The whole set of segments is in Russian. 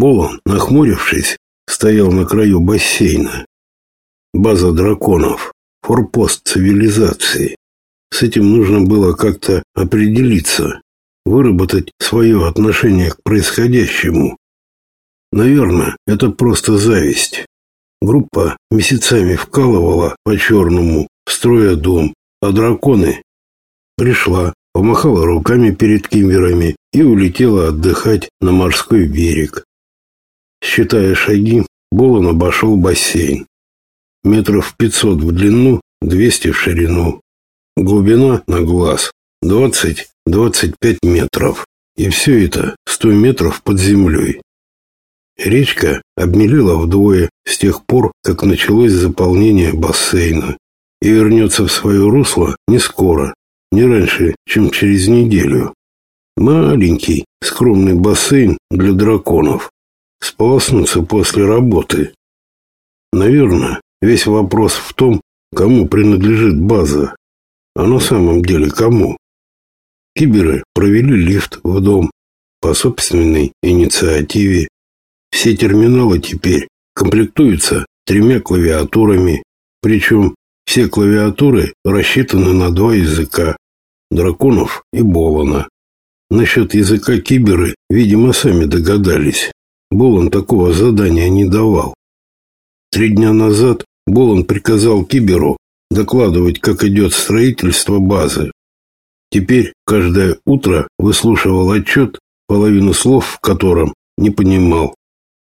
Болон, нахмурившись, стоял на краю бассейна. База драконов, форпост цивилизации. С этим нужно было как-то определиться, выработать свое отношение к происходящему. Наверное, это просто зависть. Группа месяцами вкалывала по-черному, строя дом, а драконы пришла, помахала руками перед кимверами и улетела отдыхать на морской берег. Считая шаги, Болон обошел бассейн. Метров пятьсот в длину, двести в ширину. Глубина на глаз двадцать-двадцать пять метров. И все это сто метров под землей. Речка обмелела вдвое с тех пор, как началось заполнение бассейна, и вернется в свое русло не скоро, не раньше, чем через неделю. Маленький, скромный бассейн для драконов. Сполоснуться после работы. Наверное, весь вопрос в том, кому принадлежит база. А на самом деле кому? Киберы провели лифт в дом по собственной инициативе. Все терминалы теперь комплектуются тремя клавиатурами, причем все клавиатуры рассчитаны на два языка – драконов и Болона. Насчет языка киберы, видимо, сами догадались. Болон такого задания не давал. Три дня назад Болон приказал киберу докладывать, как идет строительство базы. Теперь каждое утро выслушивал отчет, половину слов в котором не понимал.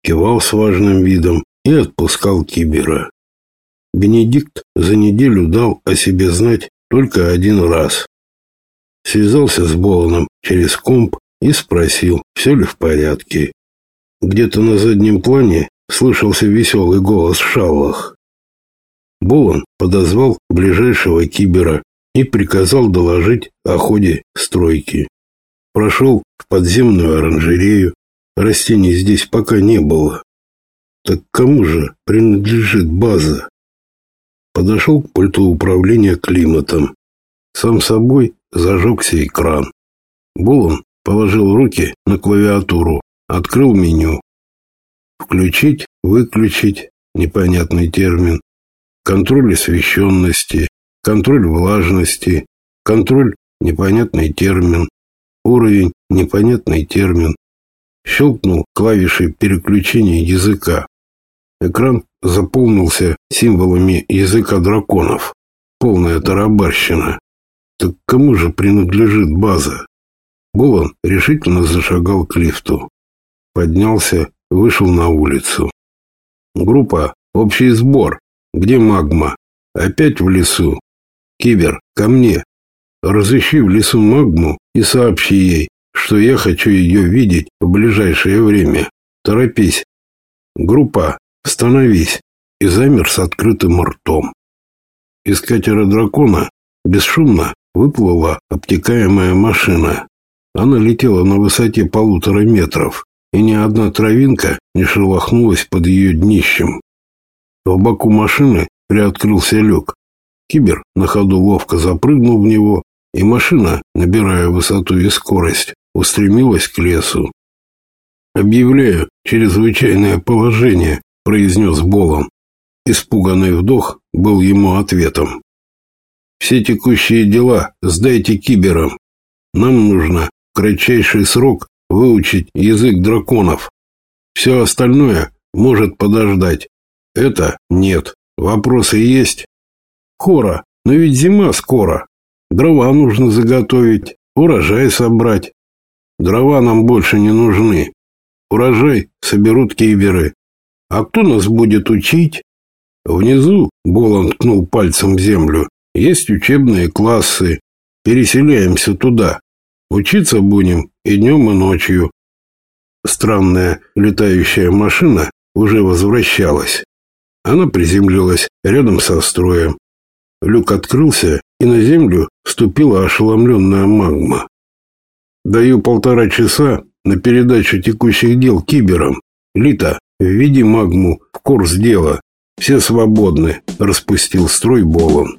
Кивал с важным видом и отпускал кибера. Бенедикт за неделю дал о себе знать только один раз. Связался с Болоном через комп и спросил, все ли в порядке. Где-то на заднем плане слышался веселый голос Шаллах. Болон подозвал ближайшего кибера и приказал доложить о ходе стройки. Прошел в подземную оранжерею. Растений здесь пока не было. Так кому же принадлежит база? Подошел к пульту управления климатом. Сам собой зажегся экран. Болон положил руки на клавиатуру, открыл меню. Включить, выключить, непонятный термин. Контроль освещенности, контроль влажности, контроль непонятный термин, уровень непонятный термин. Щелкнул клавишей переключения языка. Экран заполнился символами языка драконов. Полная тарабарщина. Так кому же принадлежит база? Болон решительно зашагал к лифту. Поднялся, вышел на улицу. Группа «Общий сбор». Где магма? Опять в лесу. Кибер, ко мне. Разыщи в лесу магму и сообщи ей, что я хочу ее видеть в ближайшее время. Торопись. Группа, становись. И замер с открытым ртом. Из катера дракона бесшумно выплыла обтекаемая машина. Она летела на высоте полутора метров, и ни одна травинка не шелохнулась под ее днищем. В боку машины приоткрылся люк. Кибер на ходу ловко запрыгнул в него, и машина, набирая высоту и скорость, устремилась к лесу. «Объявляю чрезвычайное положение», — произнес Болон. Испуганный вдох был ему ответом. «Все текущие дела сдайте киберам. Нам нужно в кратчайший срок выучить язык драконов. Все остальное может подождать. Это нет. Вопросы есть? Хора, но ведь зима скоро. Дрова нужно заготовить, урожай собрать. Дрова нам больше не нужны. Урожай соберут киберы. А кто нас будет учить? Внизу, Болон ткнул пальцем в землю, есть учебные классы. Переселяемся туда. Учиться будем и днем, и ночью. Странная летающая машина уже возвращалась. Она приземлилась рядом со строем. Люк открылся, и на землю вступила ошеломленная магма. «Даю полтора часа на передачу текущих дел киберам. Лита, введи магму в курс дела. Все свободны», — распустил строй Болон.